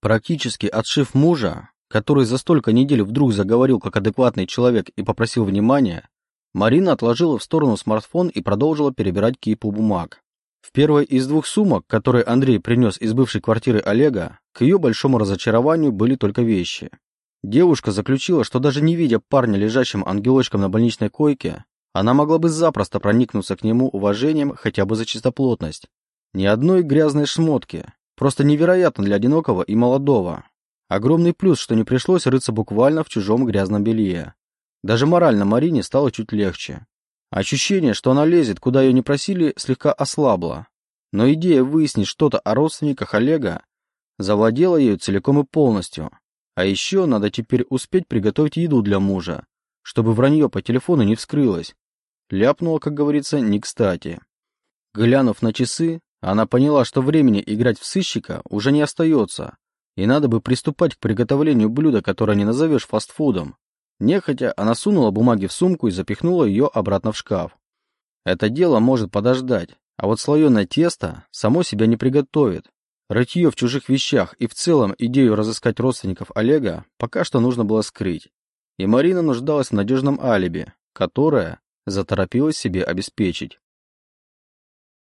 Практически отшив мужа, который за столько недель вдруг заговорил как адекватный человек и попросил внимания, Марина отложила в сторону смартфон и продолжила перебирать кипу бумаг. В первой из двух сумок, которые Андрей принес из бывшей квартиры Олега, к ее большому разочарованию были только вещи. Девушка заключила, что даже не видя парня, лежащим ангелочком на больничной койке, она могла бы запросто проникнуться к нему уважением хотя бы за чистоплотность. Ни одной грязной шмотки. Просто невероятно для одинокого и молодого. Огромный плюс, что не пришлось рыться буквально в чужом грязном белье. Даже морально Марине стало чуть легче. Ощущение, что она лезет, куда ее не просили, слегка ослабло. Но идея выяснить что-то о родственниках Олега завладела ею целиком и полностью. А еще надо теперь успеть приготовить еду для мужа, чтобы вранье по телефону не вскрылось. Ляпнула, как говорится, не кстати. Глянув на часы, она поняла, что времени играть в сыщика уже не остается, и надо бы приступать к приготовлению блюда, которое не назовешь фастфудом. Нехотя она сунула бумаги в сумку и запихнула ее обратно в шкаф. Это дело может подождать, а вот слоеное тесто само себя не приготовит. Рытье в чужих вещах и в целом идею разыскать родственников Олега пока что нужно было скрыть. И Марина нуждалась в надежном алиби, которое заторопилась себе обеспечить.